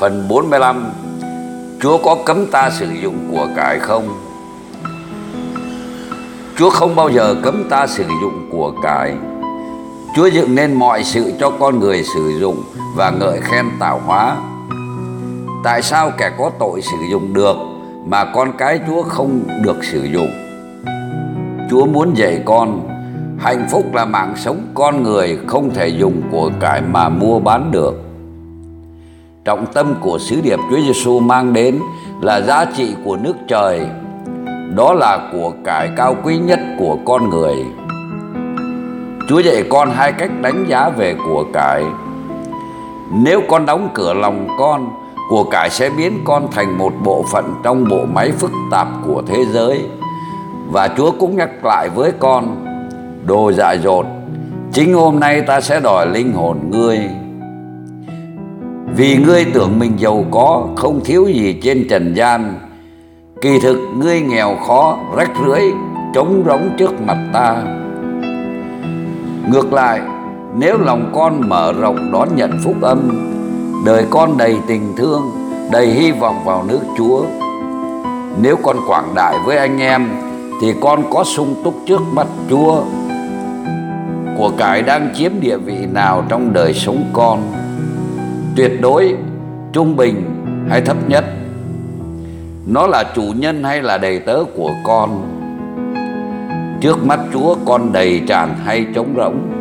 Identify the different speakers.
Speaker 1: Phần 45 Chúa có cấm ta sử dụng của cải không? Chúa không bao giờ cấm ta sử dụng của cải Chúa dựng nên mọi sự cho con người sử dụng và ngợi khen tạo hóa Tại sao kẻ có tội sử dụng được mà con cái Chúa không được sử dụng? Chúa muốn dạy con, hạnh phúc là mạng sống con người không thể dùng của cải mà mua bán được trọng tâm của sứ điệp Chúa Giêsu mang đến là giá trị của nước trời. Đó là của cải cao quý nhất của con người. Chúa dạy con hai cách đánh giá về của cải. Nếu con đóng cửa lòng con, của cải sẽ biến con thành một bộ phận trong bộ máy phức tạp của thế giới. Và Chúa cũng nhắc lại với con, đồ dại dột, chính hôm nay ta sẽ đòi linh hồn ngươi vì ngươi tưởng mình giàu có, không thiếu gì trên trần gian. Kỳ thực, ngươi nghèo khó, rách rưới trống rỗng trước mặt ta. Ngược lại, nếu lòng con mở rộng đón nhận phúc âm, đời con đầy tình thương, đầy hy vọng vào nước chúa. Nếu con quảng đại với anh em, thì con có sung túc trước mắt chúa. Của cải đang chiếm địa vị nào trong đời sống con? Tuyệt đối, trung bình hay thấp nhất. Nó là chủ nhân hay là đầy tớ của con? Trước mắt chúa, con đầy tràn hay trống rỗng.